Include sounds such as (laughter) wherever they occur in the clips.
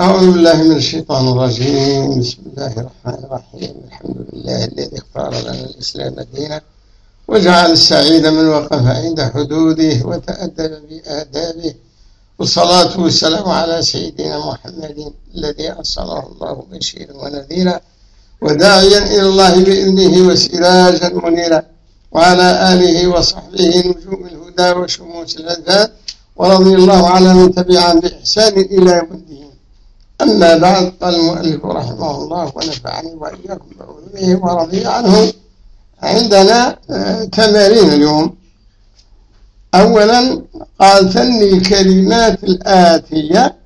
أعوذ بالله من الشيطان الرجيم. بسم الله الرحمن الرحيم. الحمد لله الذي اختار لنا الإسلام دينا وجعل السعيد من وقف عند حدوده وتأدب بآدابه. والصلاة والسلام على سيدنا محمد الذي أرسله الله بشيرا ونذيرا وداعيا إلى الله بإذنه وسراجا منيرا وعلى آله وصحبه نجوم الهدى وشموس الأذهان ورضي الله على من تبعهم بإحسان إلى يوم الدين. أما بعد قال المؤلف رحمه الله ونفعني وإياكم بعلومه ورضي عنه. عندنا آه، تمارين اليوم. أولا قال ثني الكلمات الآتية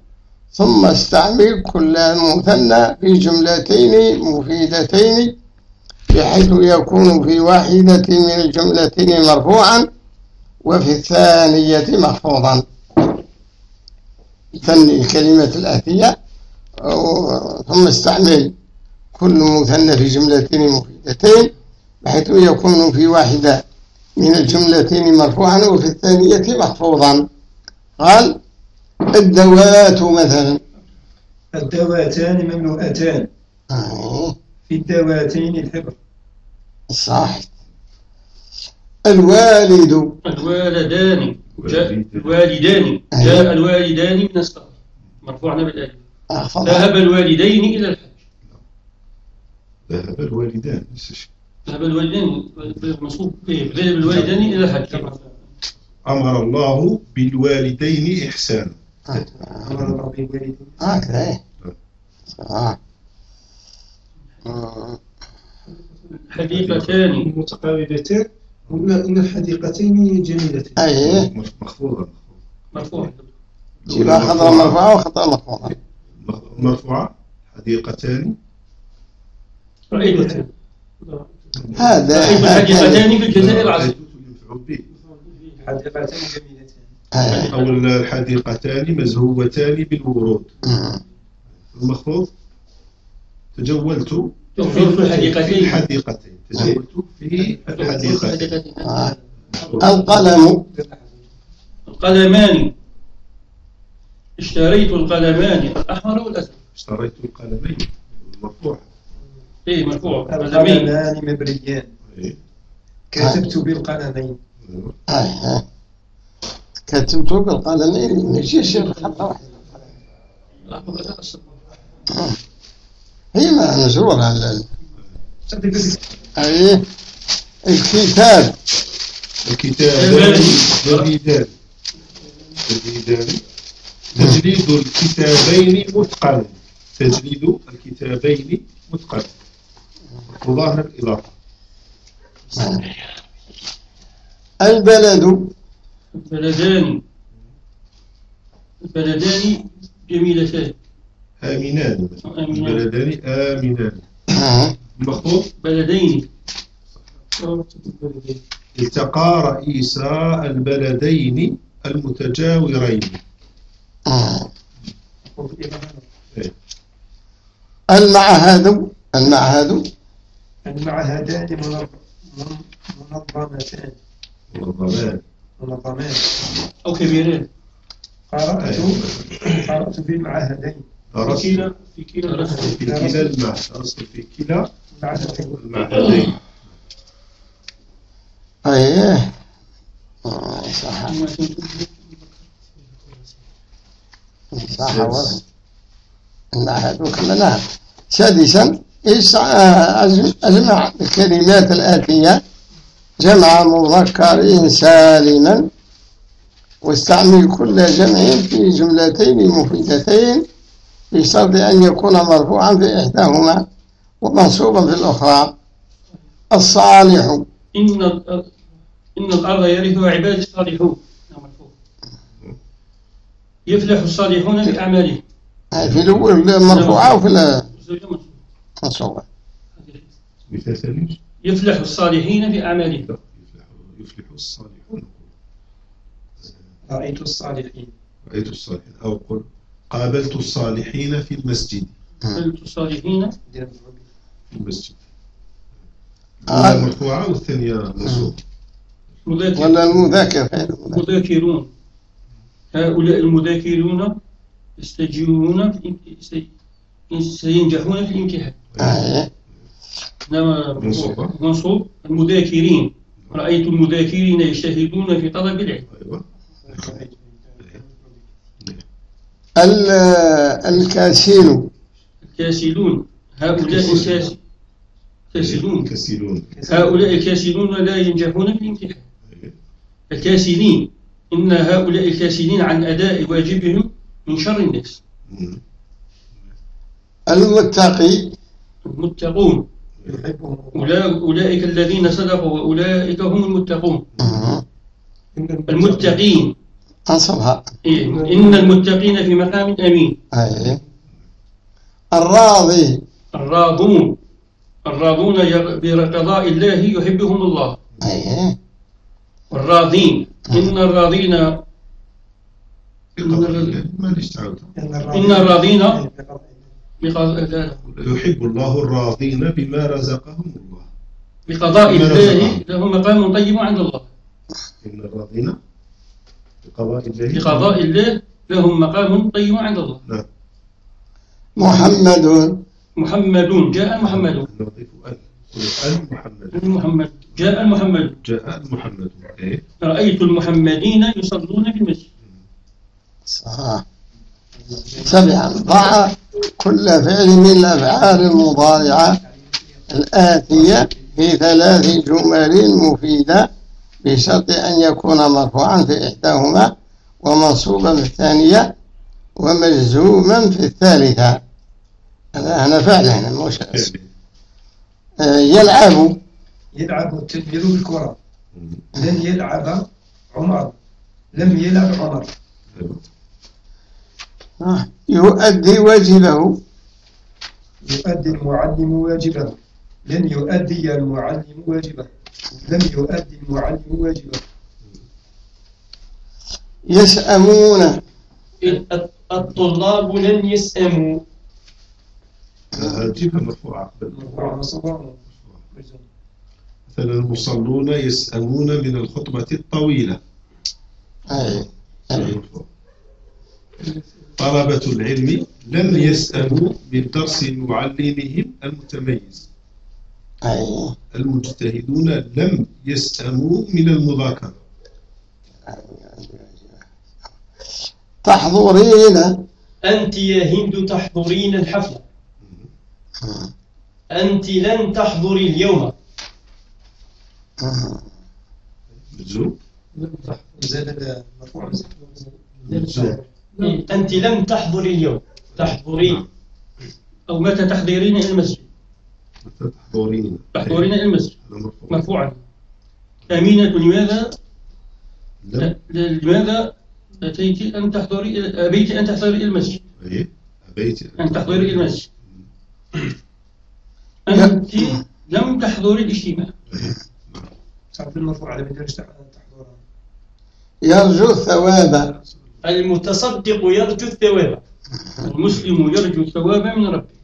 ثم استعمل كل مثنى في جملتين مفيدتين بحيث يكون في واحدة من الجملتين مرفوعا وفي الثانية محفوظا. ثني الكلمة الآتية. ثم استعمل كل مثنى في جملتين مفيدتين بحيث يكون في واحدة من الجملتين مرفوعا وفي الثانية محفوظا. قال الدوات مثلا. الدواتان مملوءتان آه. في الدواتين الحبر صح. الوالد. الوالدان. جاء الوالدان. جاء الوالدان من السفر مرفوعنا بالألف. ذهب الوالدين إلى الحج. ذهب الوالدان نفس الشيء ذهب الوالدين منصوب ذهب الوالدان إلى الحج. أمر الله بالوالدين إحسانا. أمر الله بالوالدين. هكذا. إيه. آه. حديقتان. متقاربتان. ولا إن الحديقتين جميلتان. أي. مخفوضة. مرفوع جيبها خضراء مرفوعة وخضراء مخفوضة مرفوعة حديقتان. رأيت هذا رأيت الحديقتان في الجزائر العظيم ينفع به حديقتان جميلتان. آه. أو الحديقتان مزهوتان بالورود. مم. المخفوض تجولت تنظر في في الحديقتين. الحديقتين تجولت في الحديقتين. آه. القلم. القلمان. اشتريت القلمان الأحمر والأزرق اشتريت القلمين المرفوع إيه مرفوع. قلمين القلمان مبريان إيه. كتبت بالقلمين آه. (laughs) كتبت بالقلمين ما يجيش خطة واحدة هي ما مزورة ال- أي الكتاب. الكتابان جديدان جديدان تجريد الكتابين متقن تجريد الكتابين متقن وظاهر الإضافة البلد. البلدان. البلدان جميلتان. آمنان. البلدان آمنان. آه. المخطوط بلدين. التقى رئيسا البلدين المتجاورين. آه. المعهد المعهد. المعهدان من- منظمتان. والضمان منظمان أو كبيرين. قرأت قرأت بالمعهدين درست في كلا في كلا في كلا المعهد. درست في كلا المعهدين. المعهدين أيه. آه، صح سادسا إيش آه، أجم- أجمع الكلمات الآتية؟ جمع مذكر سالما واستعمل كل جمع في جملتين مفيدتين بشرط أن يكون مرفوعا في إحداهما ومنصوبا في الأخرى. الصالح. إن ال- إن الأرض يرثها عبادي الصالحون. يفلح الصالحون بأعمالهم في الأول مرفوعة وفي ثاني يفلح الصالحين في أعمالهم لا يفلح يفلح الصالحون. رأيت الصالحين. رأيت الصالحين. أو قل قابلت الصالحين في المسجد. قلت الصالحين في المسجد. آه. الأولى مرفوعة والثانية مذاكر. ولا المذاكر. مذاكرون. هؤلاء المذاكرون يستجيبون سينجحون في الامتحان. منصوبة. منصوب. المذاكرين. رأيت المذاكرين يجتهدون في طلب العلم. أيوة. ال- الكاسين الكاسلون هؤلاء الكاس- كاسلون هؤلاء الكاسلون لا ينجحون في الامتحان. الكاسلين إن هؤلاء الكاسلين عن أداء واجبهم من شر الناس. المتقي. المتقون. أولئك الذين صدقوا وأولئك هم المتقون. المتقين. أنصبها. إيه، إن المتقين في مقام أمين. هاي الراضي. الراضون. الراضون بقضاء الله يحبهم الله. هاي إن الراضين ما ليش تعودها إن الراضين يحب الله الراضين بما رزقهم الله. بقضاء الله. رزقهم. له مقام طيب عند الله. إن الراضين بقضاء الله. بقضاء الله لهم مقام طيب عند الله. نعم. محمد. محمدون جاء محمد. نضيف ال قل محمد. محمد جاء المحمد جاء محمد. إيه؟ رأيت المحمدين يصلون في المسجد. صح سبعا ضع كل فعل من الأفعال المضارعة الآتية في ثلاث جمل مفيدة بشرط أن يكون مرفوعا في إحداهما ومنصوبا في الثانية ومجزوما في الثالثة. هذا هنا فعل هنا مش اسم. آه، يلعب. يلعب تدبير الكرة. لن يلعب عمر. لم يلعب عمر. آه، يؤدي واجبه. يؤدي المعلم واجبه. لن يؤدي المعلم واجبه. لم يؤدي المعلم واجبه. يسأمون. الطلاب لن يسأموا. جيبها مرفوعة مثلا المصلون يسأمون من الخطبة الطويلة. أي. أي. طلبة العلم لم يسأموا من درس معلمهم المتميز. أي. المجتهدون لم يسأموا من المذاكرة. تحضرين. أنت يا هند تحضرين الحفلة. أنت لن تحضري اليوم. زاد مرفوع أنت لم تحضري اليوم. تحضرين أو متى تحضيرين إلى المسجد؟ متى تحضرين. تحضرين إلى المسجد. مرفوعا. أمينة لماذا؟ لم لماذا أتيت أن تحضري أبيت أن تحضري إلى المسجد؟ إيه؟ أبيت أن تحضري إلى المسجد. أنت لم تحضري الاجتماع. صارت المرفوع على بدل تحضرها يرجو الثواب. المتصدق يرجو الثواب. المسلم يرجو الثواب من ربه.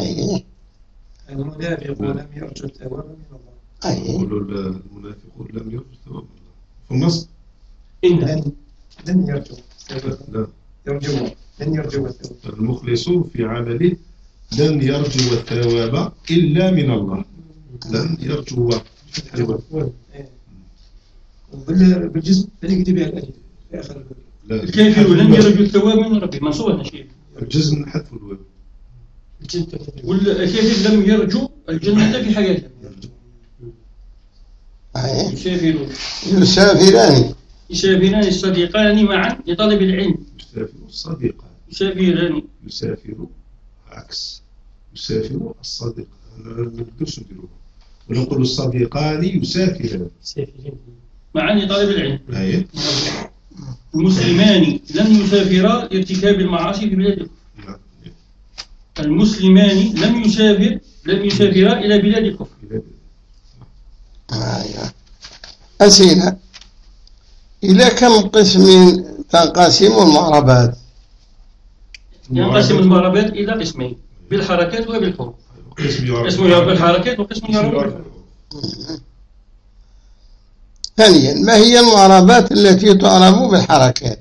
أي. المنافق لم يرجو الثواب من الله. أي. يقول المنافقون لم يرجو ثواب الله. في النص؟ إن. لن لن يرجو الثواب. لا. يرجو لن يرجو الثواب. المخلص في عمله لن يرجو الثواب إلا من الله. لن يرجو. وبال- بالجسم اللي بها في آخر. لا الكافر لن يرجو الثواب من ربه منصوبة شيء الجزم حذف الواو والكافر لم يرجو الجنة في حياته. يسافر يسافران يسافران الصديقان معا لطلب العلم. يسافر الصديقان. يسافران يسافر عكس. يسافر الصديق. ما نقدرش نديروها ونقول الصديقان يسافران. سافرين معا لطلب العلم. أي. المسلمان لم يسافرا لارتكاب المعاصي في بلاد الكفر نعم. المسلمان لم يسافر لم يسافرا إلى بلاد الكفر أيوة. أسئلة إلى كم قسم تنقسم المعربات؟ ينقسم المعربات إلى قسمين بالحركات وبالحروف. قسم يعرف. بالحركات وقسم قسم يعرف. بالحروف ثانيا ما هي المعربات التي تعرب بالحركات؟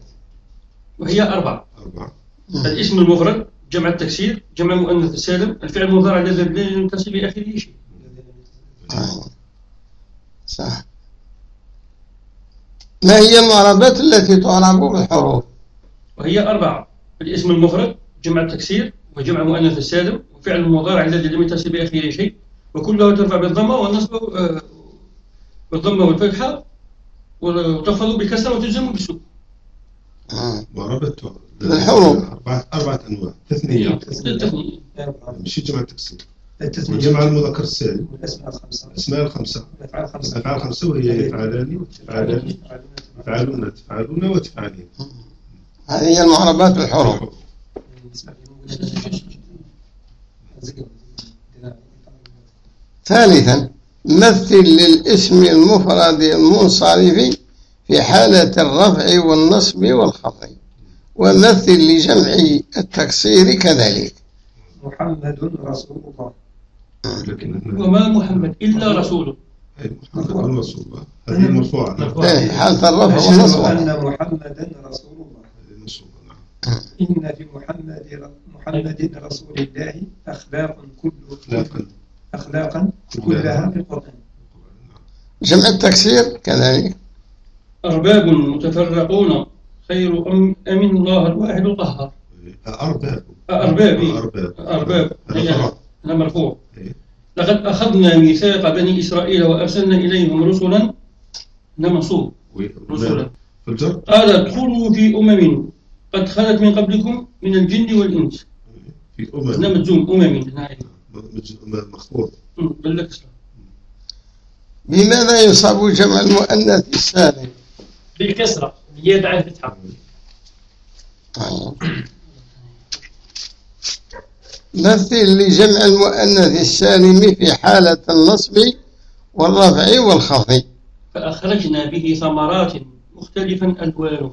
وهي أربعة. أربعة. الاسم المفرد جمع التكسير جمع المؤنث السالم الفعل المضارع الذي لا ينتصب بآخره شيء. آه. صح. ما هي المعربات التي تعرب بالحروف؟ وهي أربعة. الاسم المفرد جمع التكسير وجمع المؤنث السالم وفعل المضارع الذي لم يتصل بآخره شيء وكلها ترفع بالضمة والنصب آه، بالضمة والفتحة وتخفض بالكسرة وتجزم بالسكون آه. معربة بالحروف. أربعة أربعة أنواع. تثنية. التثنية. ماشي جمع التكسير. التثنية. وجمع المذكر السالم. والأسماء الخمسة. الأسماء الخمسة. الأفعال الخمسة الأفعال الخمسة وهي يفعلان تفعلان تفعلون تفعلون وتفعلين. هذه هي المعربات بالحروف ثالثا مثل للإسم المفرد المنصرف في حالة الرفع والنصب والخفض ومثل لجمع التكسير كذلك. محمد رسول الله. وما محمد إلا رسول. أي محمد رسول الله هذه مرفوعة حالة الرفع والنصب. أن محمدا رسول الله هذه منصوبة نعم إن في محمد محمد رسول الله أخلاق كل لكن أخلاقا كلها. في القرآن جمع التكسير كذلك. أرباب متفرقون خير أم, أم الله الواحد القهار. أرباب. أرباب. أرباب. هذا مرفوع. إيه. لقد أخذنا ميثاق بني إسرائيل وأرسلنا إليهم رسلا. هذا منصوب رسلا. في الجر قال ادخلوا في أمم قد خلت من قبلكم من الجن والإنس. في أمم مجزوم هنا مج- م- مخفوض. أمم، بل لك إسلام. بماذا يصاب جمع المؤنث السالم بالكسرة. نيابة عن الفتحة. مثل لجمع المؤنث السالم في حالة النصب والرفع والخفض فأخرجنا به ثمرات مختلفا ألوانها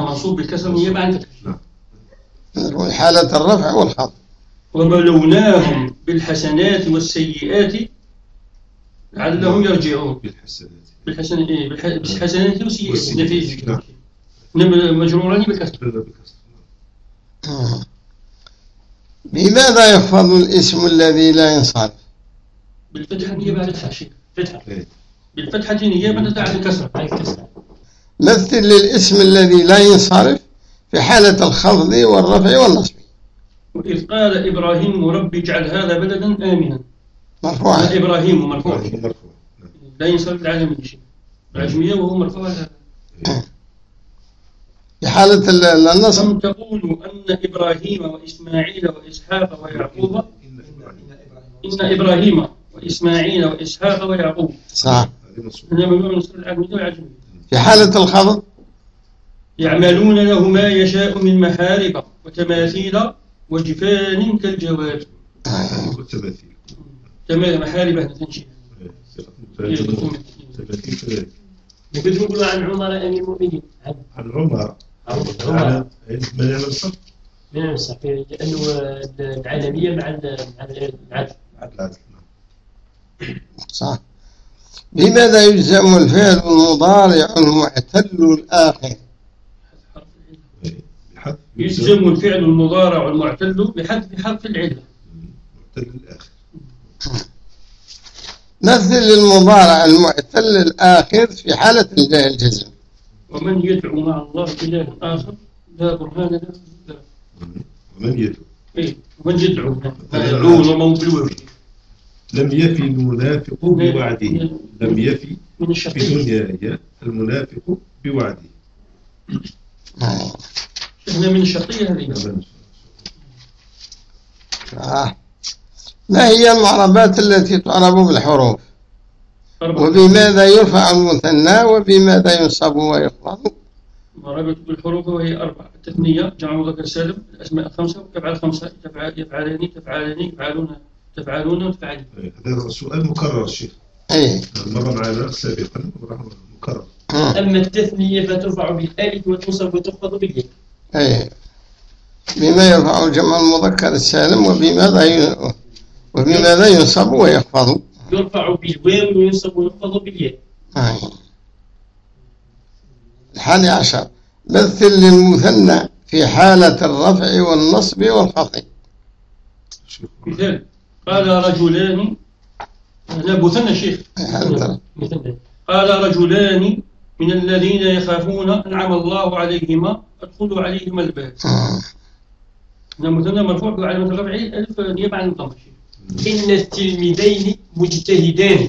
منصوب بالكسر نيابة عن الفتح نقول حالة الرفع والخفض وبلوناهم بالحسنات والسيئات لعلهم يرجعون. بالحسنات. بالحسنات إيه بالح- بالحسنات والسيئات. والسيئات. نفي نعم. إنما مجروران بالكسر. بماذا يحفظ الاسم الذي لا ينصرف؟ بالفتحة نيابة عن الفتحة شيء فتحة. إيه. بالفتحة نيابة عن الكسر. عن الكسرة مثل للاسم الذي لا ينصرف في حالة الخفض والرفع والنصب. وإذ قال إبراهيم رب اجعل هذا بلدا آمنا. مرفوعا. إبراهيم مرفوع مرفوع. لا ينصرف العالمية شيء العجمية وهو مرفوع. على- في حالة ال- النصب. أم تقول أن إبراهيم وإسماعيل وإسحاق ويعقوب إن إبراهيم وإسماعيل وإسحاق ويعقوب. صح. هذا ممنوع من العالمية والعجمية في حالة الخفض؟ يعملون له ما يشاء من محارب وتماثيل وجفان كالجواب. والتماثيل تما- محارب إيه. تماثيل. كذلك يقدروا يقولوا عن عمر أمير المؤمنين. عن عن عمر. من الصف؟ من المصحف لأنه العالمية مع مع ال- العدل العدل. نعم. صح. بماذا يجزم الفعل المضارع المعتل الآخر؟ يجزم الفعل المضارع المعتل بحذف حرف العلة. معتل الآخر. مثل المضارع المعتل الآخر في حالة الجزم ومن يدعو مع الله إلها آخر لا برهان له. لا. ومن يدعو؟ إيه ومن يدعو. لا يدعو. لم يفي المنافق بوعده. لم يفي بدون ياء المنافق بوعده. هنا من الشرطية هذه. آه. ما هي المعربات التي تعرب بالحروف؟ وبماذا يرفع المثنى؟ وبماذا ينصب ويخفض مرابط بالحروف وهي أربعة. التثنية جمع مذكر سالم الأسماء الخمسة يفعل خمسة يفعل يفعلان تفعلان يفعلون. تفعلون وتفعلون هذا سؤال مكرر شيخ. أي مر معنا سابقا وراح مكرر. آه. أما التثنية فترفع بالألف وتنصب وتخفض بالياء. أي بما يرفع جمع المذكر السالم وبماذا ي... وبماذا ينصب ويخفض يرفع بالواو وينصب ويخفض بالياء. أي. الحادي عشر. مثل للمثنى في حالة الرفع والنصب والخفض. مثال. قال رجلان هنا مثنى شيخ. قال رجلان من الذين يخافون أنعم الله عليهما أدخلوا عليهما الباب. آه. مثنى مرفوع بعلامة الرفع ألف نيابة عن الضم إن التلميذين مجتهدان.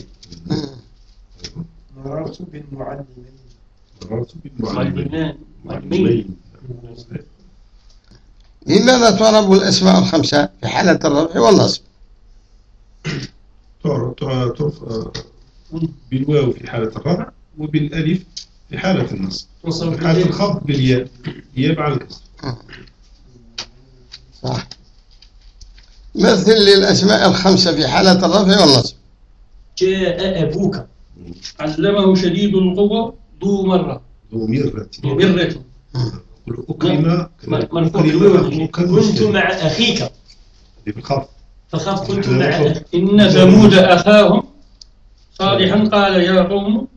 مررت بالمعلمين. مررت بالمعلمين. معلمين لماذا تعرب الأسماء الخمسة في حالة الرفع والنصب. بالواو في حالة الرفع وبالألف في حالة النصب. في حالة الخفض بالياء. ياء على الكسر صح. مثل للأسماء الخمسة في حالة الرفع والنصب. جاء أبوك. علمه شديد القوة ذو مرة. ذو مرة. مرة. قل أكرم كنت مع أخيك. بالخفض. فخاف كنت إن ثمود أخاهم. صالحا قال يا قوم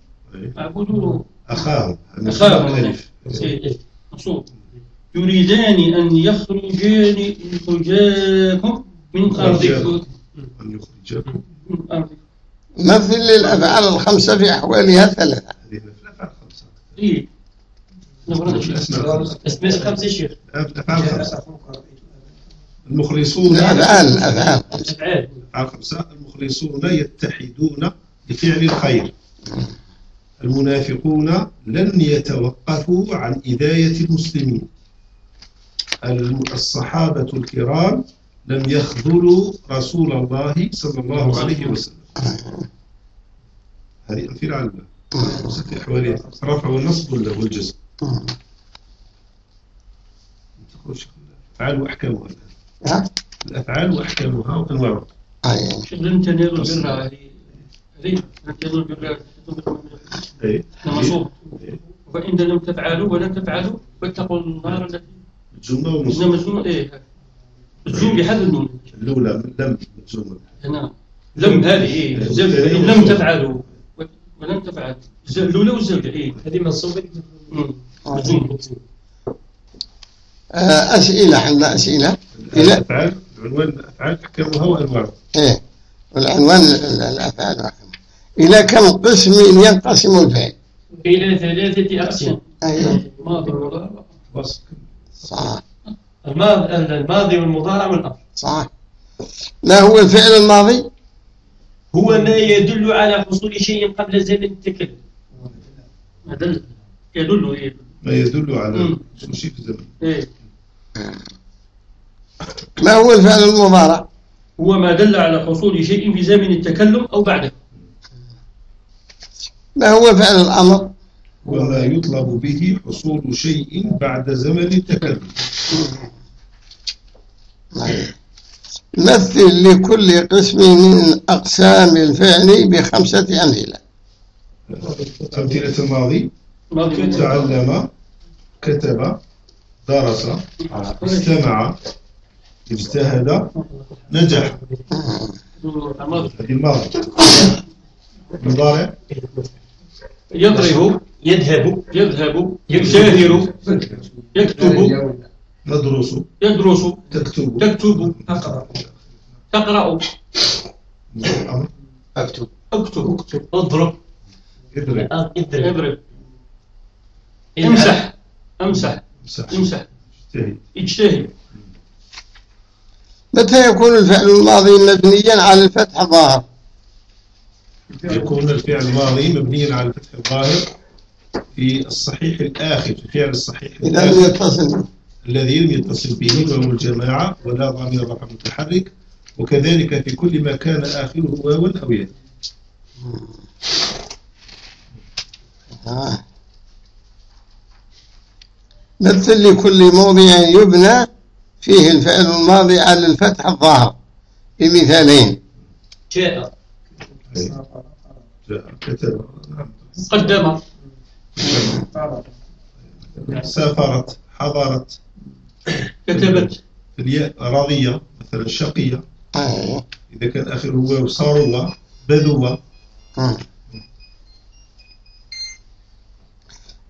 اعبدوا أخاهم. أخاهم. ألف إيه، مقصود. يريدان أن يخرجان يخرجاكم من أرضكم. أن يخرجكم من أرضكم مثل للأفعال الخمسة في أحوالها ثلاثة. هذه الأفعال خمسة إيه. الأسماء الخمسة الخمسة شيخ. الأفعال خمسة. المخلصون الأفعال الأفعال أفعال الأفعال خمسة المخلصون يتحدون لفعل الخير. المنافقون لن يتوقفوا عن إذاية المسلمين. الم- الصحابة الكرام لم يخذلوا رسول الله صلى الله عليه وسلم. هذه أمثلة على في أحوال الرفع والنصب والجزم؟ الأفعال وأحكامها ها؟ الأفعال وأحكامها وأنواعها أي. شوف لن تنالوا البر هذه تنالوا البر أي. نمصوب وإن لم تفعلوا ولن تفعلوا فاتقوا النار التي إنما الزوم إيه؟ الزوم بحذف النون. الأولى من لم الجملة. هنا لم هذه إيه إن لم تفعلوا و- ولم تفعلوا الأولى والزوجة إيه؟ هذه منصوبة. مم. الزوم آه، أسئلة عندنا أسئلة. الأفعال عنوان الأفعال أحكامها وأنواعها إيه والعنوان ال- ال- الأفعال والأحكام. إلى كم قسم ينقسم الفعل؟ إلى ثلاثة أقسام. أي ماضي ومضارع بس صح. الماضي الماضي والمضارع والأمر صح. ما هو الفعل الماضي؟ هو ما يدل على حصول شيء قبل زمن التكلم. يدل يدل. ما يدل على مم. شيء في الزمن إيه. (coughs) ما هو الفعل المضارع؟ هو ما دل على حصول شيء في زمن التكلم أو بعده. ما هو فعل الأمر؟ وما يطلب به حصول شيء بعد زمن التكلم. (coughs) مثل لكل قسم من أقسام الفعل بخمسة أمثلة. أمثلة الماضي. ماضي. تعلم كتب درس استمع. اجتهد نجح. الماضي هذه الماضي. المضارع. يضرب يذهب يذهب يشاهر يكتب ندرس. يدرس تكتب. تكتب أقرأ تقرأ. الأمر أكتب. أكتب. أضرب. إضرب. إضرب. إضرب. إمسح. إمسح. إمسح. إمسح. اجتهد. اجتهد. متى يكون الفعل الماضي مبنيا على الفتح الظاهر؟ يكون الفعل الماضي مبنيا على الفتح الظاهر في الصحيح الآخر في الفعل الصحيح إذا لم الآخر. يتصل الذي لم يتصل به واو الجماعة ولا ضمير رفع متحرك وكذلك في كل ما كان آخره واوا أو ياء. آه. مثل لكل موضع يبنى فيه الفعل الماضي على الفتح الظاهر بمثالين. جاء. قدم. سافرت حضرت. كتبت. الياء راضية مثلا شقية. آه. إذا كان آخره واو صاروا بذوة آه.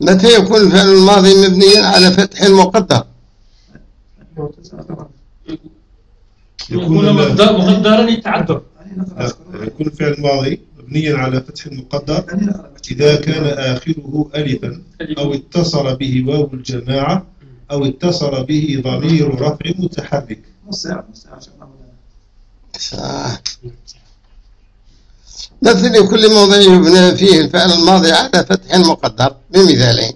متى يكون الفعل الماضي مبنيا على فتح مقدر؟ يكون مقدر- مقدرا يتعذر لا، يكون الفعل الماضي مبنيا على فتح مقدر. إذا كان آخره ألفا أو اتصل به واو الجماعة أو اتصل به ضمير رفع متحرك. آه. مثل لكل موضع يبنى فيه الفعل الماضي على فتح مقدر بمثالين.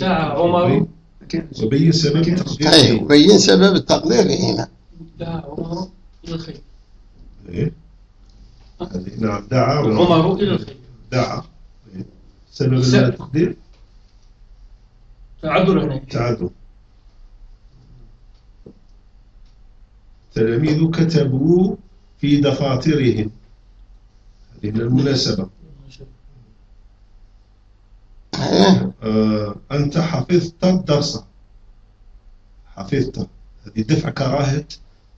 دعا عمر. وبين سبب أي تقديره وبين سبب التقدير هنا دعا عمر إلى الخير إيه؟ نعم دعا عمر إلى الخير دعا. سبب. التقدير تعذر هناك تعدوا تلاميذ كتبوا في دفاترهم هذه من المناسبة. آه أنت حفظت الدرس. حفظت. هذه دفع كراهة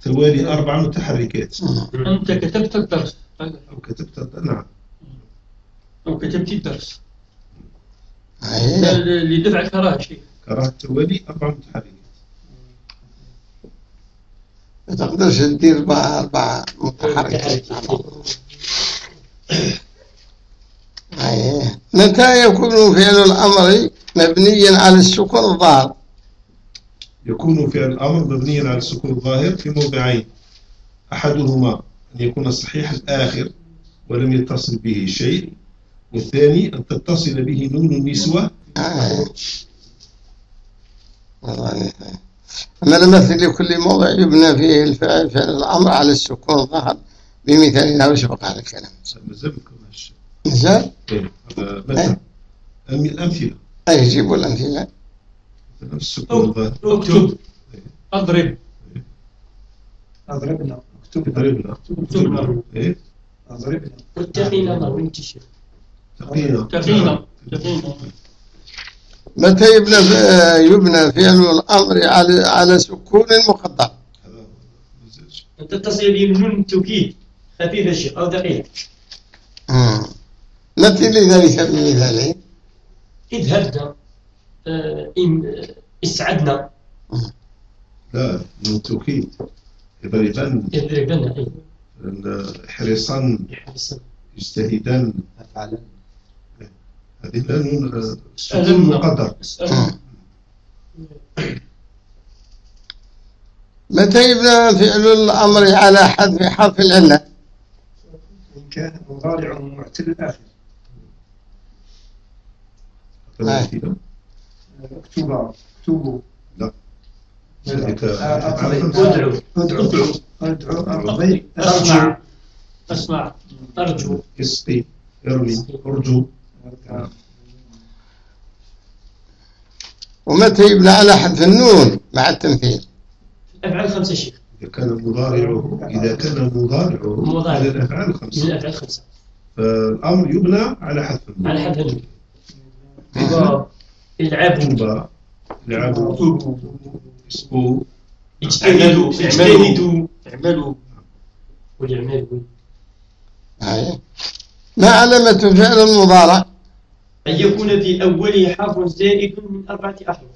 توالي أربع متحركات. أنت كتبت الدرس. أو كتبت نعم. أو كتبت الدرس. إيه. لدفع كراهة شيء كراهة توالي أربع متحركات. ما تقدرش تدير بها أربعة متحركات. متى يكون فعل الأمر مبنيا على السكون الظاهر؟ يكون فعل الأمر مبنيا على السكون الظاهر في موضعين. أحدهما أن يكون الصحيح الآخر ولم يتصل به شيء والثاني أن تتصل به نون النسوة آه. أما نمثل لكل موضع يبنى فيه الفعل فعل الأمر على السكون الظاهر بمثال سبق على الكلام. مثال إيه، مثلا الأمثلة. أي جيبوا الأمثلة. مثلا السكون الظاهر اكتب أضرب. أضربنا اكتب ضربنا اكتبنا إيه؟ أضربنا واتقينا تشير تقينا. تقينا. متى يبنى يبنى فعل الأمر على على سكون مقدر تتصل به نون التوكيد خفيف الشيء أو دقيق. مثل ذلك بمثالين اذهبنا آه، إن آه، اسعدنا. لا من توكيد. يضربن يضربنا أي حرصا يجتهدن أفعلا. هذه. مقدر اسألنا متى يبنى فعل الأمر على حذف حرف العلة؟ إن كان مضارع معتل الآخر اكتبوا لا. ذلك آه، على أضرب. خمسة. ادعو ادعوا أرضي اسمع أسمع. أرجو. اسقي ارمي أرجو. ومتى يبنى على حذف النون مع التمثيل الأفعال خمسة شيخ. إذا كان مضارعه إذا كان مضارعه مضارع. من الخمسة الأفعال خمسة. فالأمر يبنى على حذف النون. على حد النون. العبوا طوبى لعبوا اكتبوا اسقوا اجتهدوا اجتهدوا اعملوا. والإعمال أي. ما علامة فعل المضارع؟ أن يكون في أوله حرف زائد من أربعة أحرف.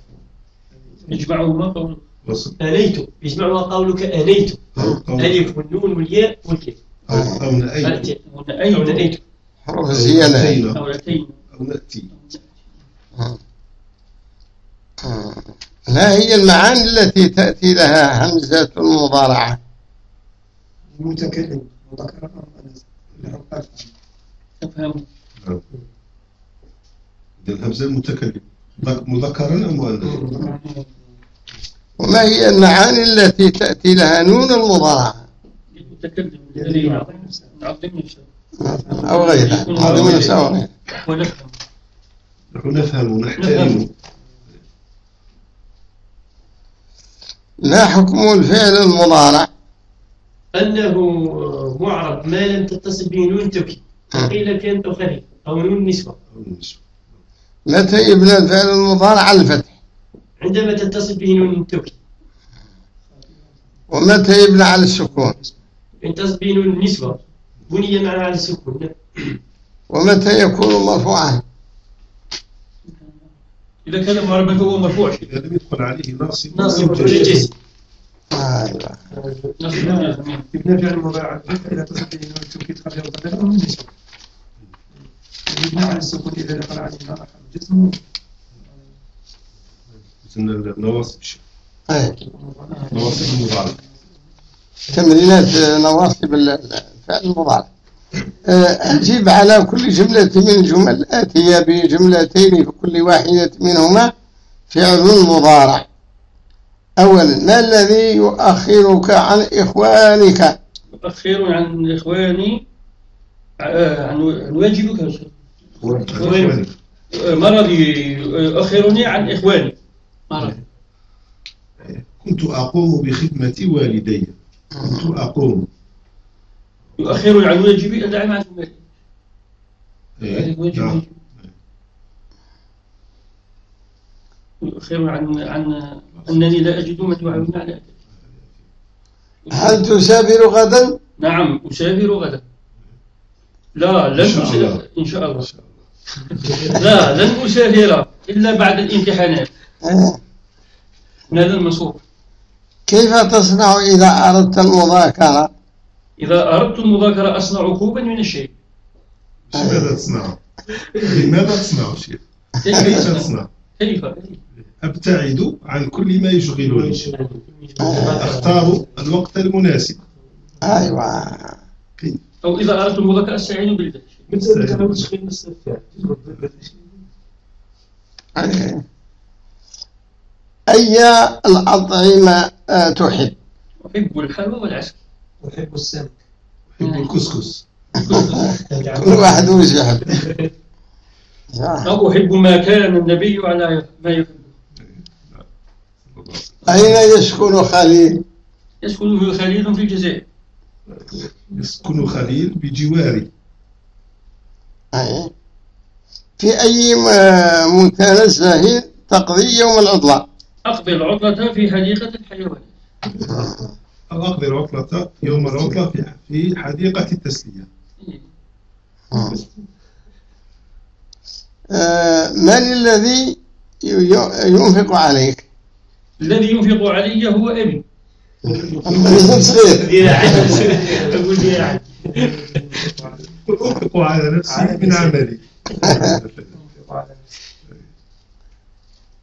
يجمعهما قول أنيت يجمعها قولك أنيت ألف والنون والياء والكاف أو أو نأيت أو نأيت حروف الزيادة. أتينا أو أتينا أو نأتي. ما هي المعاني التي تأتي لها همزة المضارعة؟ المتكلم. وذكر تفهم. الهمزة المتكلم. ذك- مذكرا أو مؤنثا وما هي المعاني التي تأتي لها نون المضارعة؟ المتكلم. الذي نعظم نفسه أو غيرها. عظيم نفسه أو غيرها. نحن نفهم ونحترم. ما حكم الفعل المضارع. أنه معرب ما لم تتصل به نون التوكيد قيل كانت خفيف أو نون النسوة. متى يبنى الفعل المضارع على الفتح؟ عندما تتصل به نون التوكيد ومتى يبنى على السكون؟ يتصل به نون النسوة بني معنا على السكون. ومتى يكون مرفوعا؟ إذا كان معربا فهو مرفوع لم يدخل عليه ناصب ناصب أو كل جازم. جسم أيوة. نصب الجزم. يبنى فعل مضارع إذا تصل نون التوكيد قبل الضمير أو النسوة يبنى على السكون إذا دخل عليه ما الجسم النواصب الشيء. أي. نواصب المضارع تمرينات نواصب الفعل المضارع أجيب على كل جملة من الجمل الآتية بجملتين في كل واحدة منهما فعل مضارع. أولا ما الذي يؤخرك عن إخوانك؟ مؤخر عن إخواني آه، عن واجبك مرضي يؤخرني عن إخواني. مرضي كنت أقوم بخدمة والدي. كنت أقوم. يؤخرني عن واجبي أدعم عن مالي إيه، واجب نعم. يؤخرني عن عن أنني لا أجد من يعاون على. هل تسافر غدا؟ نعم أسافر غدا. لا لن إن شاء الله. أسافر إن شاء الله. (laughs) لا لن أسافر إلا بعد الامتحانات. من هذا المصروف كيف تصنع إذا أردت المذاكرة؟ إذا أردت المذاكرة أصنع كوبا من الشيء ماذا تصنع؟ لماذا تصنع شيء؟ كيف تصنع؟ كيف أبتعد عن كل ما يشغلني أختار الوقت المناسب أيوة كيف؟ أو إذا أردت المذاكرة أستعين بالذات تشغيل السفاح أي- الأطعمة تحب أحب الحلوى والعسل أحب السمك. أحب الكسكس. (laughs) كل واحد وش يحب آه. أو أحب ما كان النبي على ما يحب. أين يسكن خليل؟ يسكن خليل في الجزائر. يسكن خليل بجواري أي. في أي م- متنزه تقضي يوم العطلة؟ أقضي العطلة في حديقة الحيوان. (laughs) أو أقضي العطلة يوم العطلة في- في حديقة التسلية. آه، من الذي ي- ينفق عليك؟ الذي ينفق علي هو أبي. أنفق على نفسي من عملي.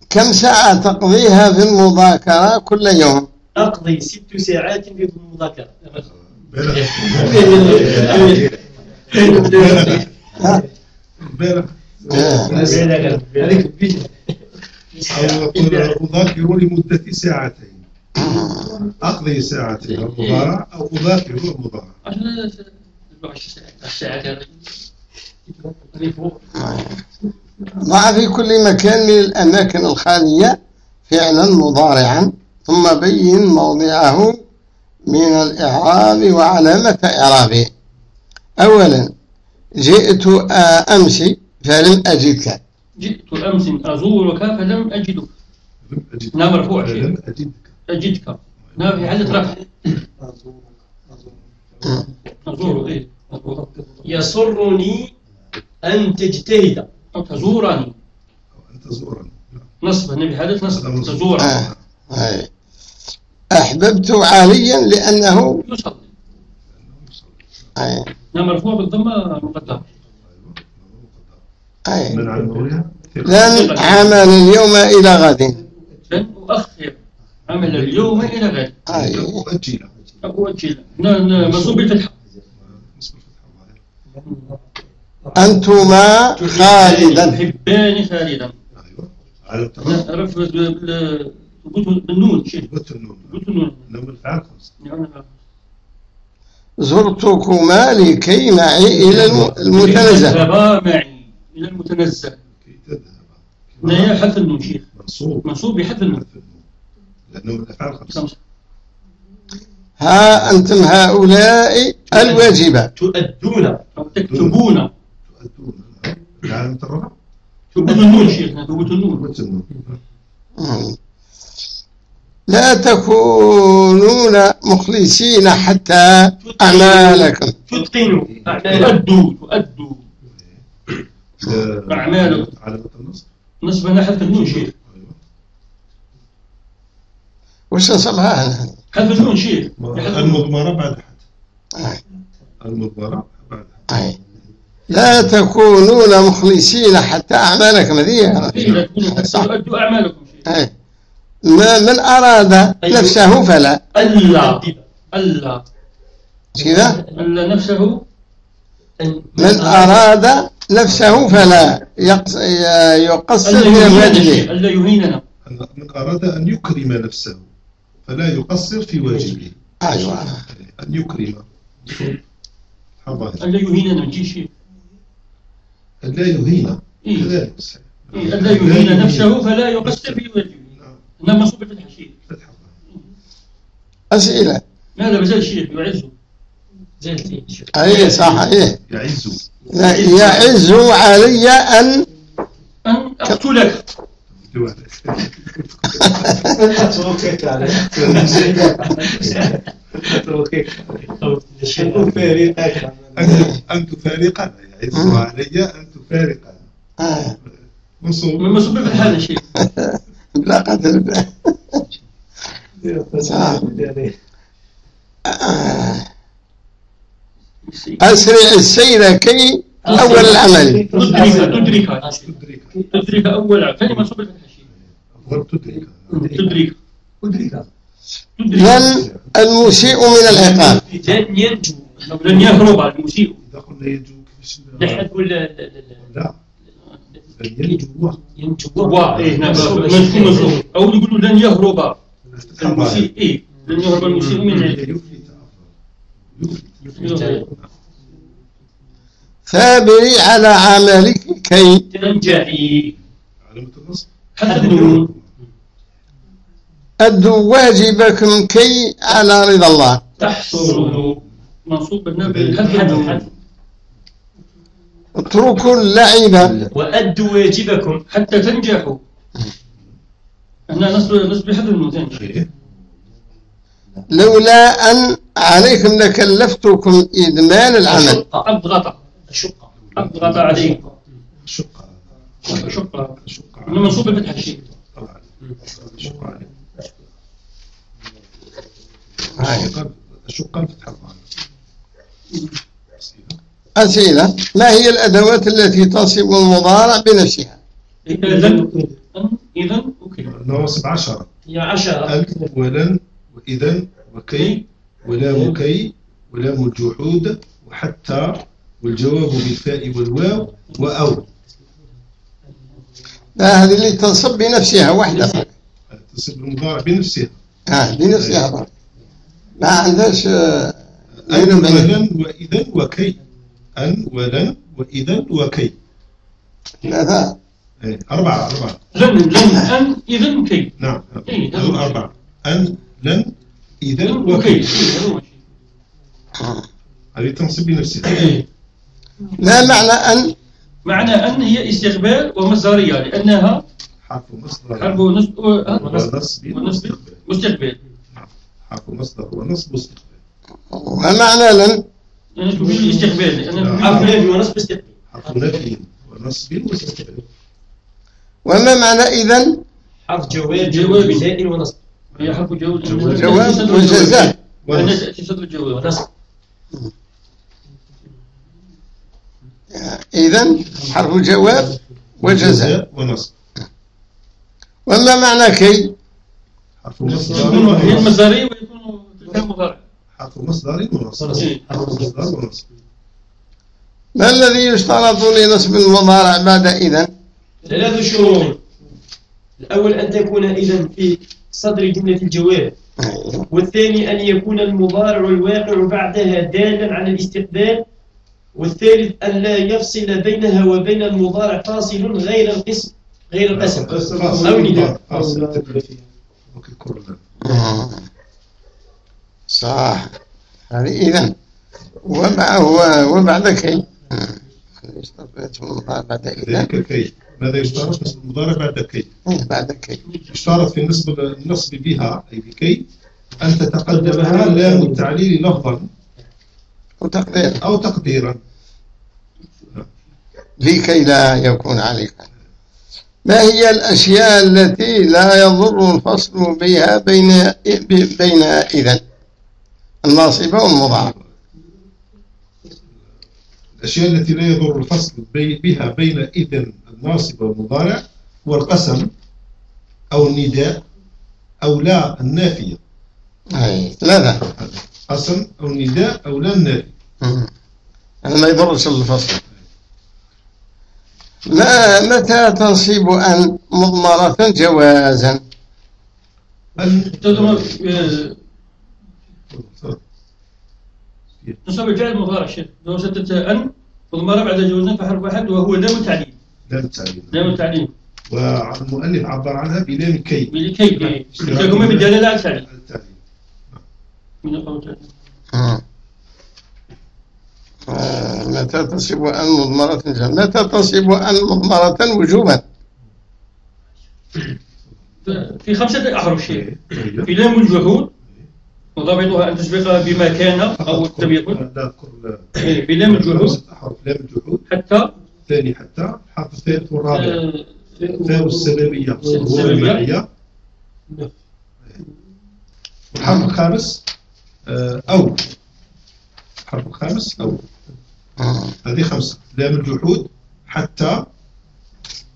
كم ساعة تقضيها في المذاكرة كل يوم؟ أقضي ست ساعات في المذاكرة. أذاكر لمدة ساعتين أقضي ساعتين المضارع أو أذاكر المضارع. ضع في كل مكان من الأماكن الخالية فعلا مضارعا. ثم بين موضعه من الإعراب وعلامة إعرابه أولا جئت آه، أمس فلم أجدك. جئت أمس أزورك فلم أجدك. لم أجد لا مرفوع شيء. لم أجدك. أجدك. لا في حالة رفع. أزور إيه أزور. يسرني أن تجتهد. أو تزورني. أو أن تزورني. نصب هنا بحالة نصب. هذا نصب. تزور آه. أي. أحببت عليا لأنه أي. لا مرفوع بالضمة مقدر أي. لن عمل اليوم إلى غد. لن أؤخر عمل اليوم إلى غد. أي. أنتما خالدا. تحبان خالدا. أيوة. بالنون ثبوت النون ثبوت النون. من الأفعال خمسة نعم. زرتكما لكي معي إلى الم- المتنزه. اذهبا معي إلى المتنزه. كي تذهب؟ هنا هي حذف النون شيخ. منصوب. منصوب بحذف النون. لأنه الأفعال خمسة خمسة. ها أنتم هؤلاء الواجبة. تؤدون أو تكتبون. تؤدون. الرابع ثبوت النون شيخ. ثبوت النون ثبوت النون مم. لا تكونون مخلصين حتى أعمالكم تتقنوا أعمالكم تؤدوا تؤدوا. آه، أعمالكم. علامة النصب. نصب حذف النون شيخ. وش نصبها هنا حذف النون شيخ. المضمرة بعد حد. آه. المضمرة بعد حد. أي. لا تكونون مخلصين حتى أعمالكم هذه إيه، لا تكونوا حتى صح. تؤدوا أعمالكم شيخ. أي. ما من أراد نفسه فلا. ألا. ألا. كذا ألا نفسه؟ من أراد نفسه فلا. يقصر من يهيننا. واجبه ألا يهيننا. أن- من أراد أن يكرم نفسه فلا يقصر في واجبه أيوة. أن يكرم. ألا يهيننا. ما تجيش شيء أن لا يهين إيه. كذلك. صحيح. إيه، الا يهين نفسه فلا يقصر في واجبه بفتح الشيء فتح. أسئلة. ماذا مازال الشيخ يعزه زين أي صح أي. يعز. لا، يعز علي أن أن أقتلك. توكيت عليه توكيت فريقك أن أن تفارقنا يعز علي أن تفارقنا آه. من منصوب بفتح هذا الشيء (laughs) لا قدر. الله أسرع السير كي أول العمل. تدرك تدرك تدرك تدرك اول عام ثاني منصوب بفتح الشيء. أفضل تدرك تدرك أدرك تدرك لن المسيء من العقاب؟ لن ينجو. لن يهرب المسيء. إذا قلنا ينجو كيفاش لحد ولا لا- أو يقولوا لن يهرب المسيء لن يهرب المسيء من ثابري على عملك كي تنجحي أدوا واجبكم كي على رضا الله. تحصل منصوب بالنبي بالحذف اتركوا اللعب وأدوا واجبكم حتى تنجحوا. هنا نصب نصب بحذف النون ثاني إيه لولا أن عليكم لكلفتكم إدمان العمل. الشقة أضغط الشقة أضغط عليه الشقة. شقة الشقة. هنا منصوب بفتح الشيء. طبعا الشقة. عليه هاي. الشقة الشقة فتح الله أسئلة ما هي الأدوات التي تصف المضارع بنفسها؟ إذا إذا أوكي. نواصب عشرة هي عشرة. أن ولن وإذا وكي ولام كي ولام الجحود وحتى والجواب بالفاء والواو وأو. لا هذه اللي تنصب بنفسها واحدة فقط. تصب المضارع بنفسها. آه بنفسها. ما عندهاش آه،. ولن وإذا وكي. أن ولن وإذا وكي. ثلاثة إيه، أربعة أربعة. لن لن أن إذا كي نعم. إيه، هذول أربعة. أن لن إذا وكي. إيه، الشيء. هذه تنصب بنفسها إيه. ما معنى أن. معنى أن هي استقبال ومصدرية لأنها حرف مصدر. حرف نصب ونصب. ونصب. مستقبل. حرف مصدر ونصب واستقبال ومعنى لن؟ يعني تفيد الاستقبال. لأن حرف نافي ونصب استقبال حرف نفي ونصب واستقبال وما معنى إذن؟ حرف جواب جواب. بناء ونصب. هي حرف جواب جواب وجزاء ونصب الجواب ونصب إذن حرف جواب وجزاء ونصب. وما معنى كي؟ حرف يكون هي مصدر المصدري ويكون في المضارع حرف مصدر ونصب إيه. حرف مصدر ونصب ما الذي يشترط لنصب المضارع بعد إذا ثلاث شروط الأول أن تكون إذا في صدر جملة الجواب أيوه. والثاني أن يكون المضارع الواقع بعدها دالا على الاستقبال والثالث أن لا يفصل بينها وبين المضارع فاصل غير القسم غير القسم أو نداء فاصل ممكن يكون مم. صح. هذه إذا ومعه وبعد كي المضارع بعد إذا كي ماذا يشترط؟ نصب المضارع بعد كي إيه، بعد كي يشترط في نصب النصب بها أي بكي أن تتقدمها لام التعليل لفظا. وتقدير أو تقديرا. لكي لا يكون عليك. ما هي الأشياء التي لا يضر الفصل بها بين بين إذا الناصبة والمضارعة الأشياء التي لا يضر الفصل بي- بها بين إذن الناصب والمضارع هو القسم أو النداء أو لا النافية. أي لا لا. قسم أو النداء أو لا النافية. أنا ما يضرش الفصل. ما متى تنصب أن مضمرة جوازا؟ أن تضرب آه، نصب الفعل المضارع شيخ لو سدت أن والمرة بعد جوزنا فحرف واحد وهو لام التعليم. لام التعليل لام التعليم. والمؤلف عبر عنها بلام كي. بالكي تقوم بالدلالة على التعليل من تعالى مم. آه، متى تنصب أن مضمرة متى تنصب أن مضمرة وجوبا. في خمسة أحرف شيخ. طيب. في لام الجحود وضابطها أن تسبق بما كان أو لم يكن. إيه، بلام الجحود. حتى الثاني حتى الحرف الثالث والرابع آه، فاء السببية وهو السببية. المعية والحرف الخامس آه، أو. الحرف الخامس أو. هذه خمسة. لام الجحود حتى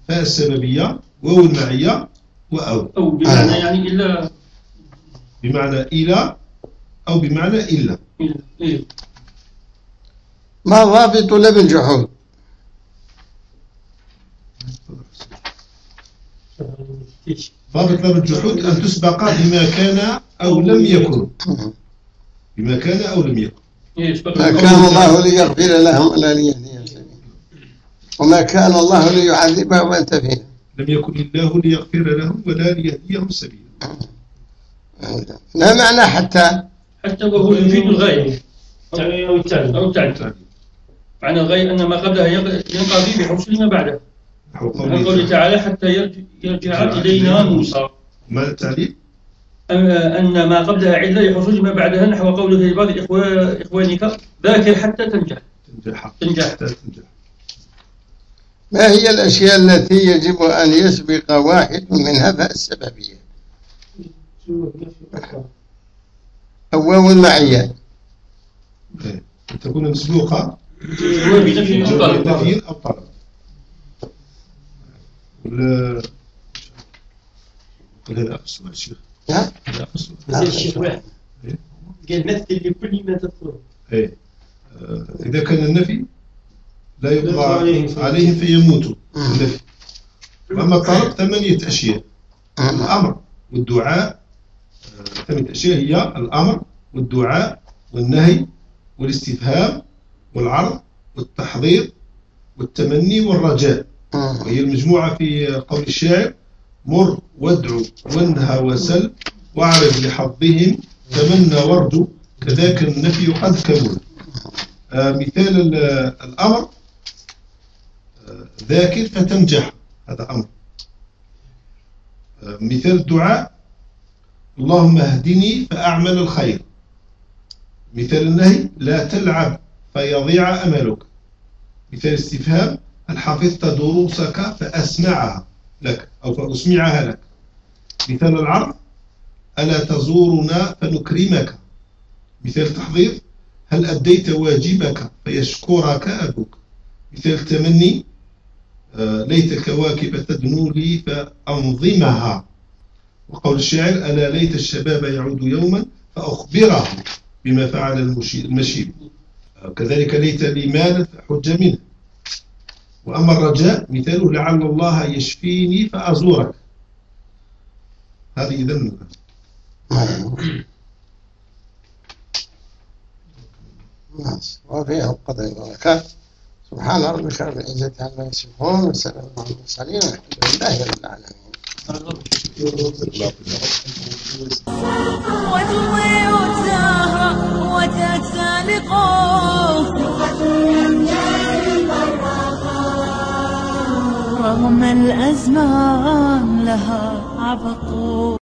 فاء السببية واو المعية وأو. أو بمعنى يعني إلا بمعنى إلى أو بمعنى إلا. ما ضابط لب الجحود ضابط لام الجحود أن تسبق بما كان أو لم يكن. بما كان أو لم يكن. ما كان الله ليغفر لهم ولا ليهديهم وما كان الله ليعذبهم وأنت فيهم لم يكن الله ليغفر لهم ولا ليهديهم سبيلا. لا معنى حتى حتى وهو يفيد الغاية أو التعليم أو التعليم معنى الغاية أن ما قبلها ينق- ينقضي بحصول ما بعده. نحو من قوله تعالى حتى يرج- يرجع إلينا موسى. ما التعليل؟ أم- أن ما قبلها علة لحصول ما بعدها نحو قوله لبعض إخوا- إخوانك ذاكر حتى تنجح. تنجح. تنجح. حتى تنجح. ما هي الأشياء التي يجب أن يسبق واحد منها؟ السببية؟ أو إيه. أن تكون مسبوقة جواب الطلب النفي أو طلب ولا ولا لا أقصد الشيخ ها؟ لا أقصد زي الشيخ واحد إيه. قال مثل لكل ما تذكره إيه. آه، إذا كان النفي لا يطلع عليهم. فيموتوا. النفي وأما الطلب ثمانية أشياء. الأمر والدعاء ثمانية أشياء هي الأمر والدعاء والنهي والاستفهام والعرض والتحضير والتمني والرجاء. وهي المجموعة في قول الشاعر مر وادعو وانهى وسل واعرض لحظهم تمنى وارجو كذاك النفي قد كمل. آه، مثال ال- الأمر آه، ذاكر فتنجح هذا أمر. آه، مثال الدعاء اللهم اهدني فأعمل الخير. مثال النهي لا تلعب فيضيع أملك. مثال الاستفهام هل حفظت دروسك فأسمعها لك أو فأسمعها لك. مثال العرض ألا تزورنا فنكرمك. مثال التحضير هل أديت واجبك فيشكرك أبوك. مثال التمني آه، ليت كواكب تدنو لي فأنظمها. وقول الشاعر ألا ليت الشباب يعود يوما فأخبره بما فعل المشي- المشيب. كذلك ليت لي مالا فأحج منه. وأما الرجاء مثاله لعل الله يشفيني فأزورك. هذه إذن وفيها القدر والبركات سبحان ربك رب العزة عما يصفون وسلام على المرسلين والحمد لله رب العالمين. وتضيء الزهر وتتسالق رغم الأزمان لها عبق